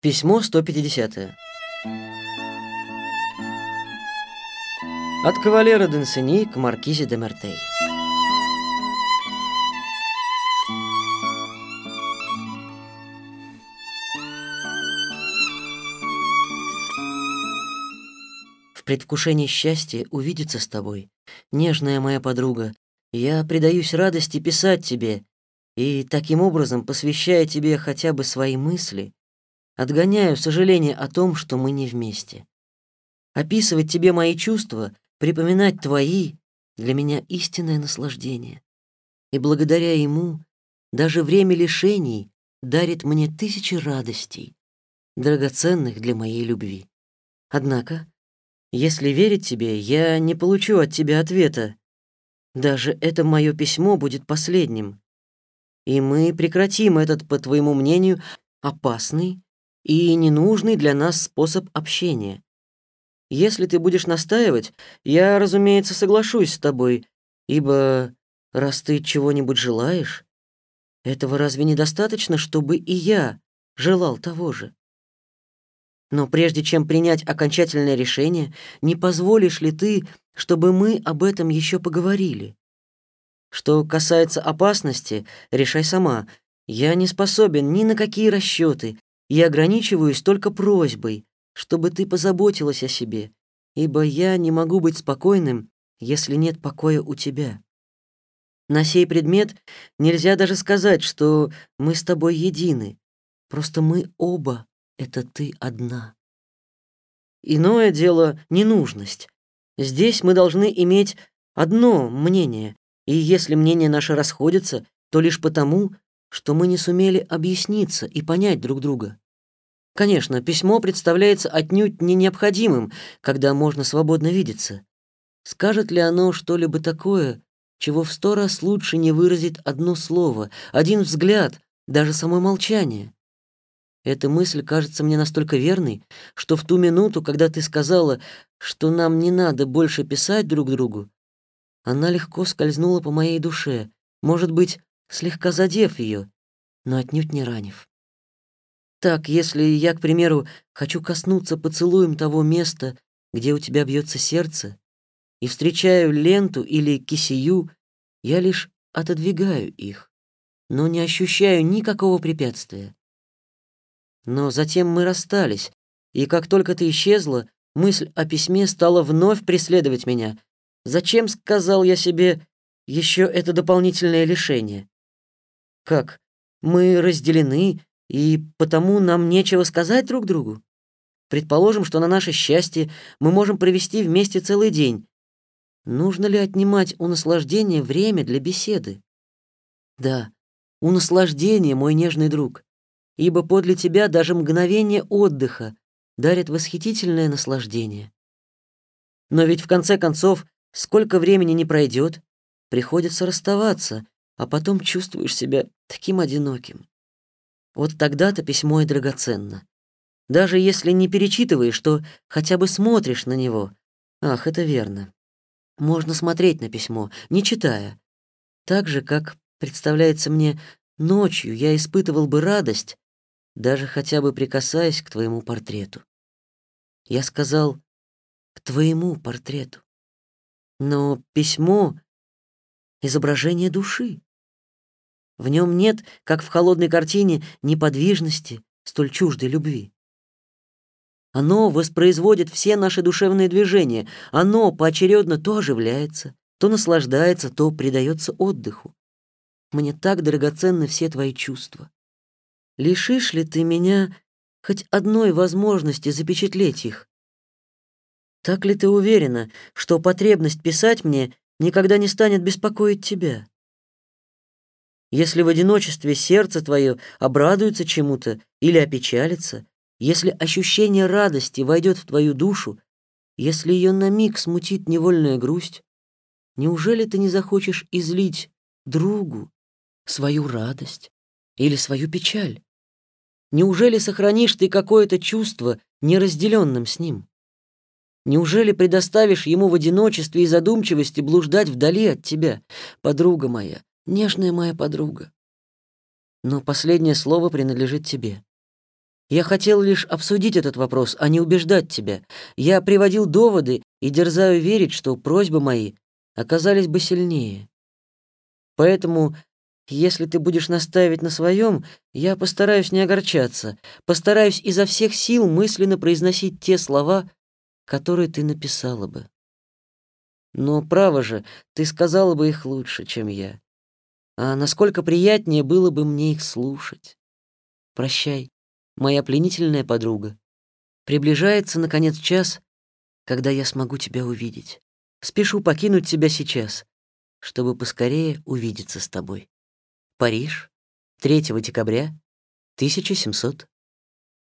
Письмо 150. От кавалера Денсени к маркизе де Мертей. В предвкушении счастья увидеться с тобой, нежная моя подруга, я предаюсь радости писать тебе и таким образом, посвящая тебе хотя бы свои мысли, Отгоняю сожаление о том, что мы не вместе. Описывать тебе мои чувства, припоминать твои — для меня истинное наслаждение. И благодаря ему даже время лишений дарит мне тысячи радостей, драгоценных для моей любви. Однако, если верить тебе, я не получу от тебя ответа. Даже это мое письмо будет последним. И мы прекратим этот, по твоему мнению, опасный и ненужный для нас способ общения. Если ты будешь настаивать, я, разумеется, соглашусь с тобой, ибо раз ты чего-нибудь желаешь, этого разве недостаточно, чтобы и я желал того же? Но прежде чем принять окончательное решение, не позволишь ли ты, чтобы мы об этом еще поговорили? Что касается опасности, решай сама. Я не способен ни на какие расчеты, и ограничиваюсь только просьбой, чтобы ты позаботилась о себе, ибо я не могу быть спокойным, если нет покоя у тебя. На сей предмет нельзя даже сказать, что мы с тобой едины. Просто мы оба — это ты одна. Иное дело — ненужность. Здесь мы должны иметь одно мнение, и если мнения наши расходятся, то лишь потому, что мы не сумели объясниться и понять друг друга. Конечно, письмо представляется отнюдь не необходимым, когда можно свободно видеться. Скажет ли оно что-либо такое, чего в сто раз лучше не выразит одно слово, один взгляд, даже само молчание? Эта мысль кажется мне настолько верной, что в ту минуту, когда ты сказала, что нам не надо больше писать друг другу, она легко скользнула по моей душе, может быть, слегка задев ее, но отнюдь не ранив. Так, если я, к примеру, хочу коснуться поцелуем того места, где у тебя бьется сердце, и встречаю ленту или кисию, я лишь отодвигаю их, но не ощущаю никакого препятствия. Но затем мы расстались, и как только ты исчезла, мысль о письме стала вновь преследовать меня. Зачем, сказал я себе, еще это дополнительное лишение? Как? Мы разделены, и потому нам нечего сказать друг другу? Предположим, что на наше счастье мы можем провести вместе целый день. Нужно ли отнимать у наслаждения время для беседы? Да, у наслаждения, мой нежный друг, ибо подле тебя даже мгновение отдыха дарит восхитительное наслаждение. Но ведь в конце концов, сколько времени не пройдет, приходится расставаться, а потом чувствуешь себя таким одиноким. Вот тогда-то письмо и драгоценно. Даже если не перечитываешь, то хотя бы смотришь на него. Ах, это верно. Можно смотреть на письмо, не читая. Так же, как, представляется мне, ночью я испытывал бы радость, даже хотя бы прикасаясь к твоему портрету. Я сказал «к твоему портрету». Но письмо — изображение души. В нем нет, как в холодной картине, неподвижности, столь чуждой любви. Оно воспроизводит все наши душевные движения, оно поочередно то оживляется, то наслаждается, то предается отдыху. Мне так драгоценны все твои чувства. Лишишь ли ты меня хоть одной возможности запечатлеть их? Так ли ты уверена, что потребность писать мне никогда не станет беспокоить тебя? Если в одиночестве сердце твое обрадуется чему-то или опечалится, если ощущение радости войдет в твою душу, если ее на миг смутит невольная грусть, неужели ты не захочешь излить другу свою радость или свою печаль? Неужели сохранишь ты какое-то чувство неразделенным с ним? Неужели предоставишь ему в одиночестве и задумчивости блуждать вдали от тебя, подруга моя, нежная моя подруга. Но последнее слово принадлежит тебе. Я хотел лишь обсудить этот вопрос, а не убеждать тебя. Я приводил доводы и дерзаю верить, что просьбы мои оказались бы сильнее. Поэтому, если ты будешь настаивать на своем, я постараюсь не огорчаться, постараюсь изо всех сил мысленно произносить те слова, которые ты написала бы. Но, право же, ты сказала бы их лучше, чем я. А насколько приятнее было бы мне их слушать. Прощай моя пленительная подруга. Приближается, наконец, час, когда я смогу тебя увидеть. Спешу покинуть тебя сейчас, чтобы поскорее увидеться с тобой. Париж, 3 декабря 1700